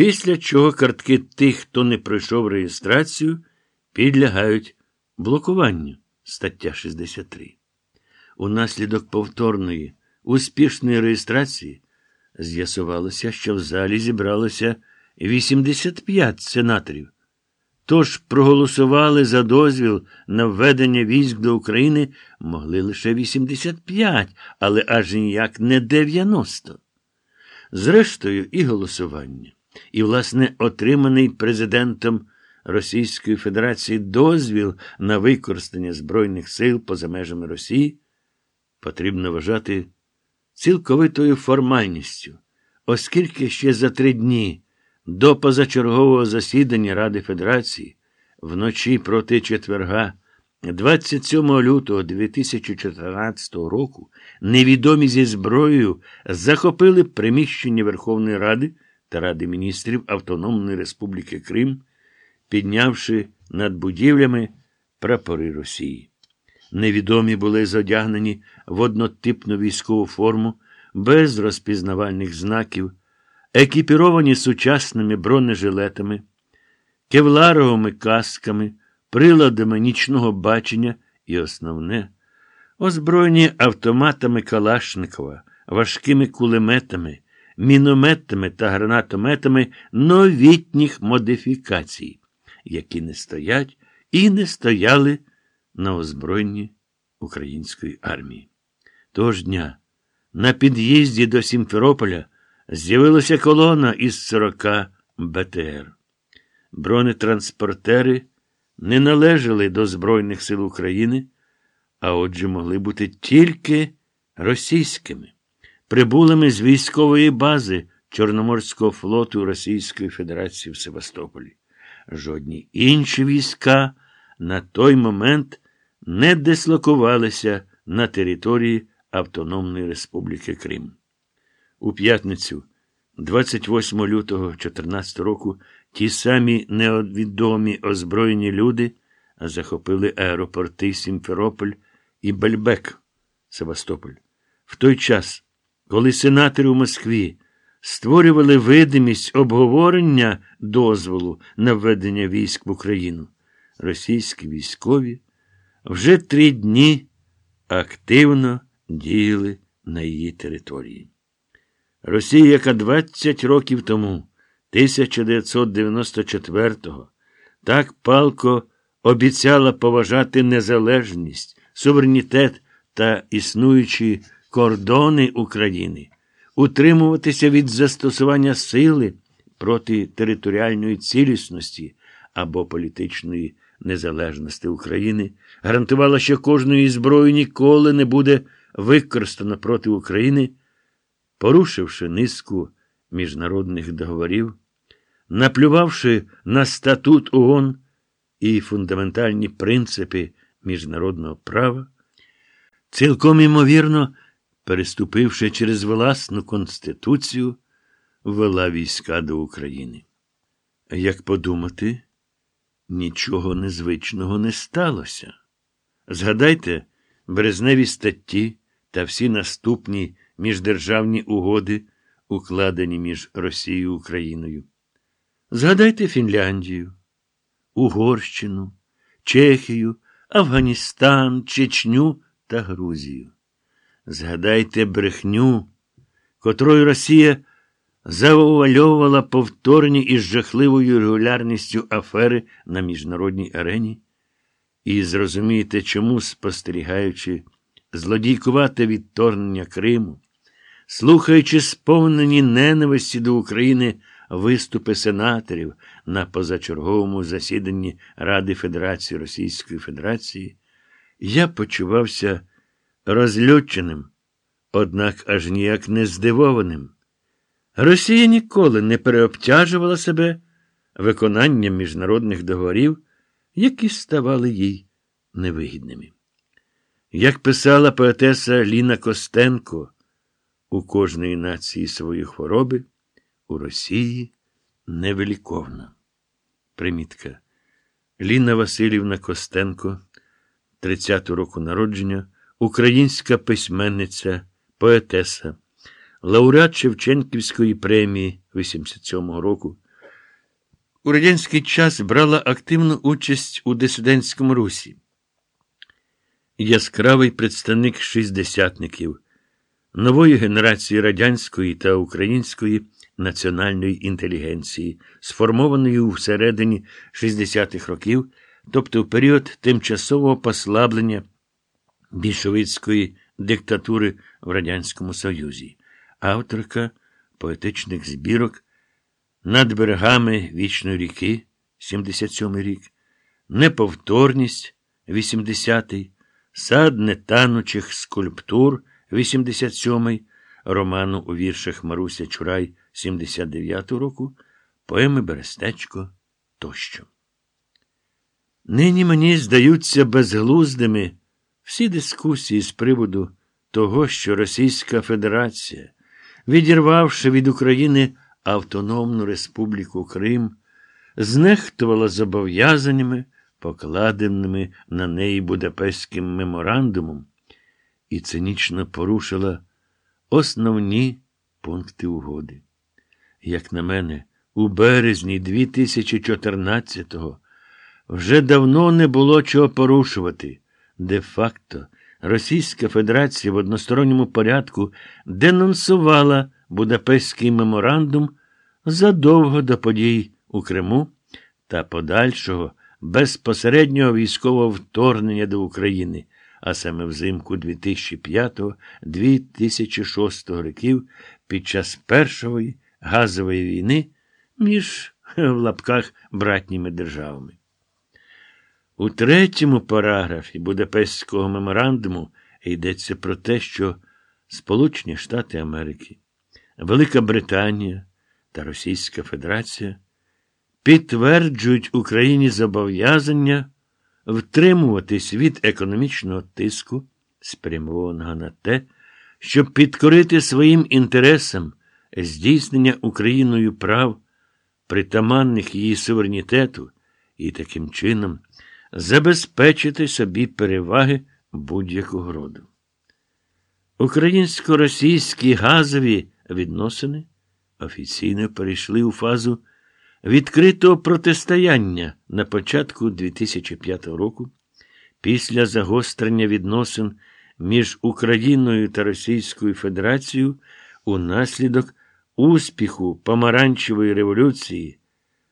Після чого картки тих, хто не пройшов реєстрацію, підлягають блокуванню. Стаття 63. Унаслідок повторної, успішної реєстрації з'ясувалося, що в залі зібралося 85 сенаторів. Тож проголосували за дозвіл на введення військ до України могли лише 85, але аж ніяк не 90. Зрештою, і голосування, і, власне, отриманий президентом Російської Федерації дозвіл на використання Збройних сил поза межами Росії потрібно вважати цілковитою формальністю, оскільки ще за три дні до позачергового засідання Ради Федерації вночі проти четверга, 27 лютого 2014 року, невідомі зі зброєю захопили приміщення Верховної Ради та Ради міністрів Автономної Республіки Крим, піднявши над будівлями прапори Росії. Невідомі були зодягнені в однотипну військову форму, без розпізнавальних знаків, екіпіровані сучасними бронежилетами, кевларовими касками, приладами нічного бачення і основне, озброєні автоматами Калашникова, важкими кулеметами, мінометами та гранатометами новітніх модифікацій, які не стоять і не стояли на озброєнні української армії. Того ж дня на під'їзді до Сімферополя з'явилася колона із 40 БТР. Бронетранспортери не належали до Збройних сил України, а отже, могли бути тільки російськими, прибулими з військової бази Чорноморського флоту Російської Федерації в Севастополі. Жодні інші війська на той момент не дислокувалися на території Автономної Республіки Крим. У п'ятницю, 28 лютого 2014 року, ті самі невідомі озброєні люди захопили аеропорти Сімферополь і Бельбек, Севастополь. В той час, коли сенатори у Москві створювали видимість обговорення дозволу на введення військ в Україну, російські військові вже три дні активно діяли на її території. Росія, яка 20 років тому, 1994-го, так палко обіцяла поважати незалежність, суверенітет та існуючі кордони України, утримуватися від застосування сили проти територіальної цілісності або політичної незалежності України, гарантувала, що кожної зброї ніколи не буде використано проти України, порушивши низку міжнародних договорів, наплювавши на статут ООН і фундаментальні принципи міжнародного права, цілком імовірно, переступивши через власну Конституцію, ввела війська до України. Як подумати, нічого незвичного не сталося. Згадайте березневі статті та всі наступні міждержавні угоди, укладені між Росією і Україною. Згадайте Фінляндію, Угорщину, Чехію, Афганістан, Чечню та Грузію. Згадайте брехню, котрою Росія завуальовувала повторні із жахливою регулярністю афери на міжнародній арені, і зрозумієте, чому, спостерігаючи злодійкувате відторгнення Криму, слухаючи сповнені ненависті до України виступи сенаторів на позачерговому засіданні Ради Федерації Російської Федерації, я почувався розлюченим, однак аж ніяк не здивованим. Росія ніколи не переобтяжувала себе виконанням міжнародних договорів, які ставали їй невигідними. Як писала поетеса Ліна Костенко, у кожної нації свої хвороби, у Росії невеликовна. Примітка. Ліна Васильівна Костенко, 30 року народження, українська письменниця, поетеса, лауреат Шевченківської премії 87 року. у радянський час брала активну участь у дисидентському русі. Яскравий представник шістдесятників, нової генерації радянської та української національної інтелігенції, сформованої всередині 60-х років, тобто в період тимчасового послаблення більшовицької диктатури в Радянському Союзі, авторка поетичних збірок над берегами Вічної ріки, 77-й рік, Неповторність, 80-й, Сад нетанучих скульптур, 87-й, роману у віршах Маруся Чурай 79-го року, поеми Берестечко тощо. Нині мені здаються безглуздими всі дискусії з приводу того, що Російська Федерація, відірвавши від України Автономну Республіку Крим, знехтувала зобов'язаннями, покладеними на неї Будапештським меморандумом, і цинічно порушила основні пункти угоди. Як на мене, у березні 2014-го вже давно не було чого порушувати. Де-факто, Російська Федерація в односторонньому порядку денонсувала Будапештський меморандум задовго до подій у Криму та подальшого безпосереднього військового вторгнення до України, а саме взимку 2005-2006 років під час Першої газової війни між в лапках братніми державами. У третьому параграфі Будапештського меморандуму йдеться про те, що Сполучені Штати Америки, Велика Британія та Російська Федерація підтверджують Україні зобов'язання втримуватись від економічного тиску, спрямованого на те, щоб підкорити своїм інтересам здійснення Україною прав, притаманних її суверенітету, і таким чином забезпечити собі переваги будь-якого роду. Українсько-російські газові відносини офіційно перейшли у фазу відкритого протистояння на початку 2005 року, після загострення відносин між Україною та Російською Федерацією унаслідок успіху Помаранчевої революції,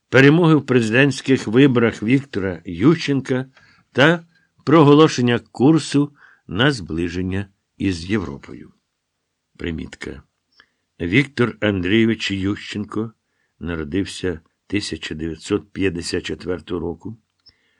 перемоги в президентських виборах Віктора Ющенка та проголошення курсу на зближення із Європою. Примітка. Віктор Андрійович Ющенко народився 1954 року.